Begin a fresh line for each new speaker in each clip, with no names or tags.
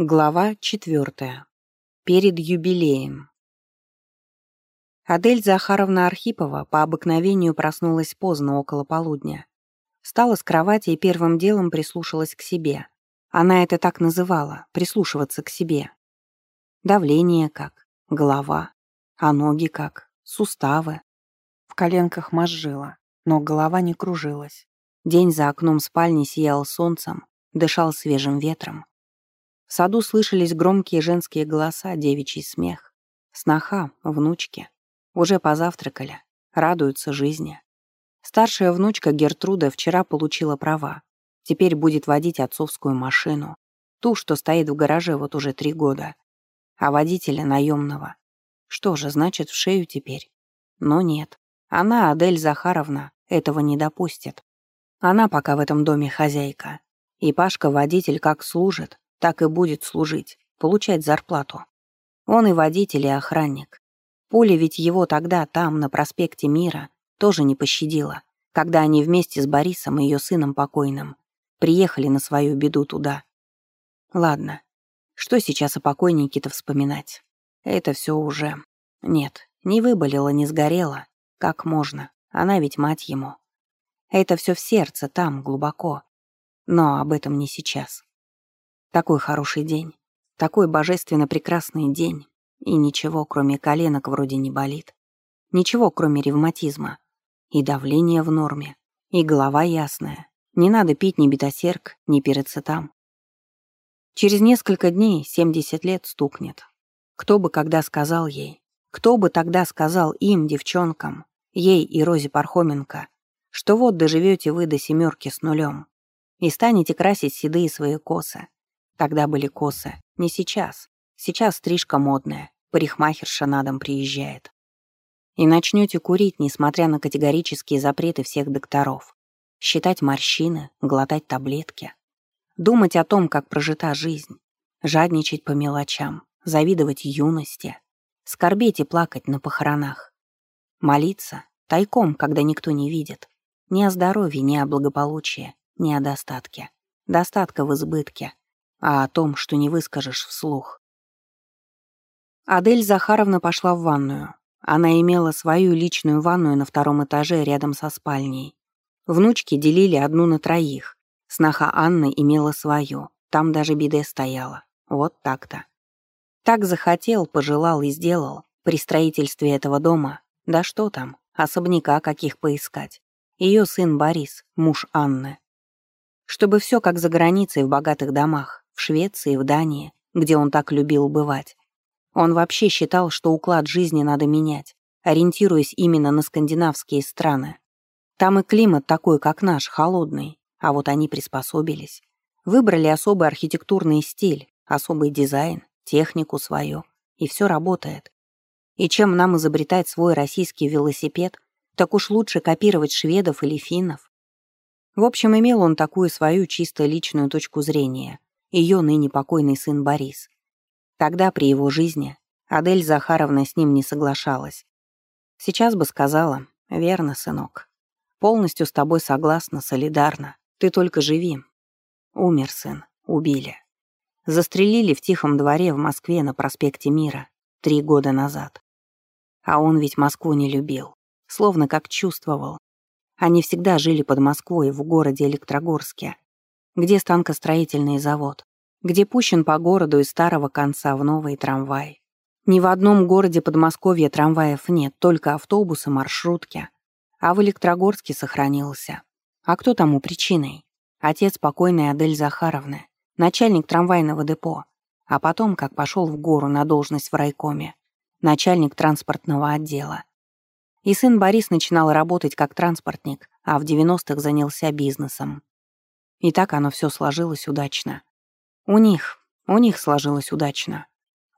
Глава четвертая. Перед юбилеем. Адель Захаровна Архипова по обыкновению проснулась поздно, около полудня. Встала с кровати и первым делом прислушалась к себе. Она это так называла — прислушиваться к себе. Давление как, голова, а ноги как, суставы. В коленках мозжила, но голова не кружилась. День за окном спальни сиял солнцем, дышал свежим ветром. В саду слышались громкие женские голоса, девичий смех. Сноха, внучки. Уже позавтракали, радуются жизни. Старшая внучка Гертруда вчера получила права. Теперь будет водить отцовскую машину. Ту, что стоит в гараже вот уже три года. А водителя наемного. Что же, значит, в шею теперь? Но нет. Она, Адель Захаровна, этого не допустит. Она пока в этом доме хозяйка. И Пашка водитель как служит, так и будет служить, получать зарплату. Он и водитель, и охранник. Пуля ведь его тогда, там, на проспекте Мира, тоже не пощадила, когда они вместе с Борисом и ее сыном покойным приехали на свою беду туда. Ладно, что сейчас о покойнике-то вспоминать? Это все уже... Нет, не выболело, не сгорело. Как можно? Она ведь мать ему. Это все в сердце, там, глубоко. Но об этом не сейчас. Такой хороший день. Такой божественно прекрасный день. И ничего, кроме коленок, вроде не болит. Ничего, кроме ревматизма. И давление в норме. И голова ясная. Не надо пить ни бетасерк, ни пирацетам. Через несколько дней 70 лет стукнет. Кто бы когда сказал ей, кто бы тогда сказал им, девчонкам, ей и Розе Пархоменко, что вот доживете вы до семерки с нулем и станете красить седые свои косы, Тогда были косы. Не сейчас. Сейчас стрижка модная. Парикмахерша на дом приезжает. И начнете курить, несмотря на категорические запреты всех докторов. Считать морщины, глотать таблетки. Думать о том, как прожита жизнь. Жадничать по мелочам. Завидовать юности. Скорбеть и плакать на похоронах. Молиться, тайком, когда никто не видит. Ни о здоровье, ни о благополучии, ни о достатке. Достатка в избытке а о том, что не выскажешь вслух. Адель Захаровна пошла в ванную. Она имела свою личную ванную на втором этаже рядом со спальней. Внучки делили одну на троих. Сноха Анны имела свою. Там даже биде стояла. Вот так-то. Так захотел, пожелал и сделал. При строительстве этого дома, да что там, особняка каких поискать. Ее сын Борис, муж Анны. Чтобы все как за границей в богатых домах в Швеции, в Дании, где он так любил бывать. Он вообще считал, что уклад жизни надо менять, ориентируясь именно на скандинавские страны. Там и климат такой, как наш, холодный, а вот они приспособились. Выбрали особый архитектурный стиль, особый дизайн, технику свою, и все работает. И чем нам изобретать свой российский велосипед, так уж лучше копировать шведов или финнов. В общем, имел он такую свою чисто личную точку зрения, ее ныне покойный сын Борис. Тогда, при его жизни, Адель Захаровна с ним не соглашалась. Сейчас бы сказала, верно, сынок. Полностью с тобой согласна, солидарна. Ты только живи. Умер сын, убили. Застрелили в тихом дворе в Москве на проспекте Мира три года назад. А он ведь Москву не любил, словно как чувствовал. Они всегда жили под Москвой в городе Электрогорске, где станкостроительный завод, где пущен по городу из старого конца в новый трамвай. Ни в одном городе Подмосковья трамваев нет, только автобусы, маршрутки. А в Электрогорске сохранился. А кто тому причиной? Отец покойной Адель Захаровны, начальник трамвайного депо, а потом, как пошел в гору на должность в райкоме, начальник транспортного отдела. И сын Борис начинал работать как транспортник, а в 90-х занялся бизнесом. И так оно все сложилось удачно. У них, у них сложилось удачно.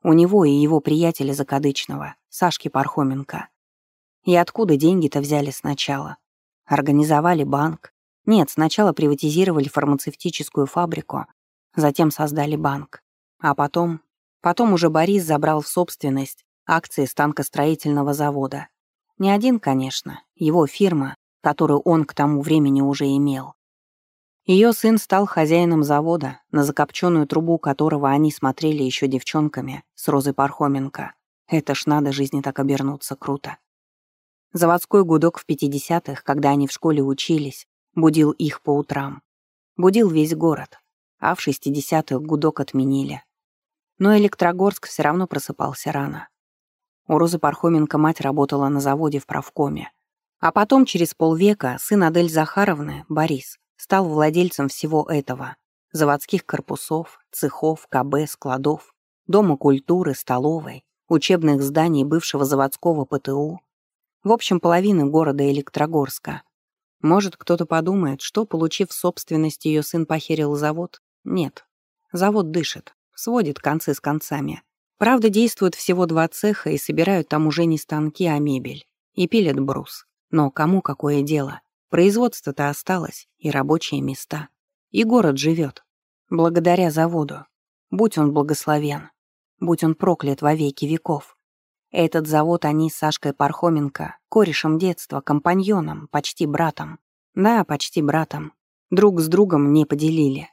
У него и его приятеля закадычного, Сашки Пархоменко. И откуда деньги-то взяли сначала? Организовали банк. Нет, сначала приватизировали фармацевтическую фабрику, затем создали банк. А потом... Потом уже Борис забрал в собственность акции станкостроительного завода. Не один, конечно, его фирма, которую он к тому времени уже имел. Ее сын стал хозяином завода, на закопченную трубу которого они смотрели еще девчонками с Розой Пархоменко. Это ж надо жизни так обернуться круто. Заводской гудок в 50-х, когда они в школе учились, будил их по утрам. Будил весь город, а в 60-х гудок отменили. Но Электрогорск все равно просыпался рано. У Розы Пархоменко мать работала на заводе в правкоме. А потом, через полвека, сын Адель Захаровны, Борис, стал владельцем всего этого. Заводских корпусов, цехов, КБ, складов, Дома культуры, столовой, учебных зданий бывшего заводского ПТУ, в общем, половины города Электрогорска. Может, кто-то подумает, что, получив в собственность ее сын похерил завод? Нет. Завод дышит, сводит концы с концами. Правда, действуют всего два цеха и собирают там уже не станки, а мебель. И пилят брус. Но кому какое дело? Производство-то осталось, и рабочие места. И город живет. Благодаря заводу. Будь он благословен. Будь он проклят во веки веков. Этот завод они с Сашкой Пархоменко, корешем детства, компаньоном, почти братом. Да, почти братом. Друг с другом не поделили.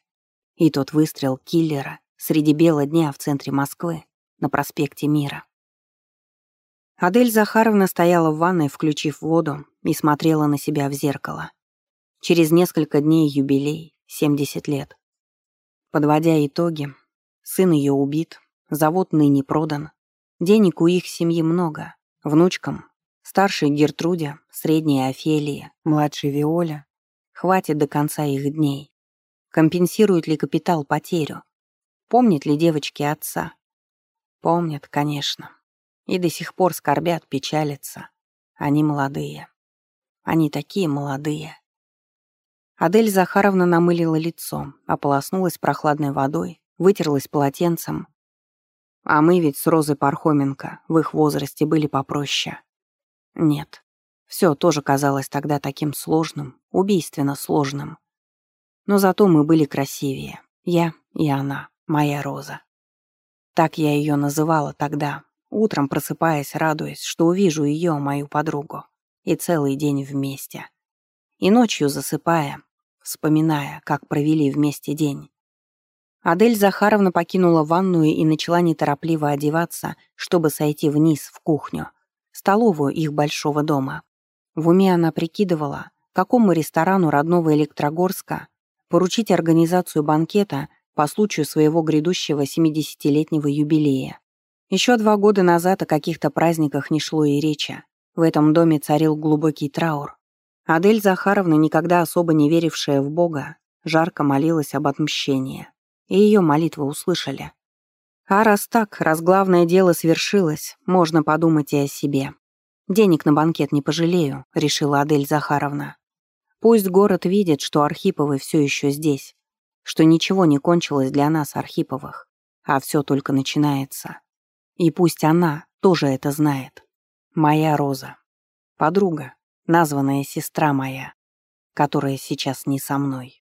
И тот выстрел киллера среди бела дня в центре Москвы, на проспекте Мира. Адель Захаровна стояла в ванной, включив воду, и смотрела на себя в зеркало. Через несколько дней юбилей, 70 лет. Подводя итоги, сын ее убит, завод ныне продан, Денег у их семьи много. Внучкам, старшей Гертруде, средней Офелии, младшей Виоля, хватит до конца их дней. Компенсирует ли капитал потерю? Помнят ли девочки отца? Помнят, конечно. И до сих пор скорбят, печалятся. Они молодые. Они такие молодые. Адель Захаровна намылила лицо, ополоснулась прохладной водой, вытерлась полотенцем, а мы ведь с Розой Пархоменко в их возрасте были попроще. Нет, все тоже казалось тогда таким сложным, убийственно сложным. Но зато мы были красивее. Я и она, моя Роза. Так я ее называла тогда, утром просыпаясь, радуясь, что увижу ее, мою подругу, и целый день вместе. И ночью засыпая, вспоминая, как провели вместе день. Адель Захаровна покинула ванную и начала неторопливо одеваться, чтобы сойти вниз, в кухню, столовую их большого дома. В уме она прикидывала, какому ресторану родного Электрогорска поручить организацию банкета по случаю своего грядущего 70-летнего юбилея. Еще два года назад о каких-то праздниках не шло и речи. В этом доме царил глубокий траур. Адель Захаровна, никогда особо не верившая в Бога, жарко молилась об отмщении и ее молитвы услышали. А раз так, раз главное дело свершилось, можно подумать и о себе. «Денег на банкет не пожалею», — решила Адель Захаровна. «Пусть город видит, что Архиповы все еще здесь, что ничего не кончилось для нас, Архиповых, а все только начинается. И пусть она тоже это знает. Моя Роза. Подруга, названная сестра моя, которая сейчас не со мной».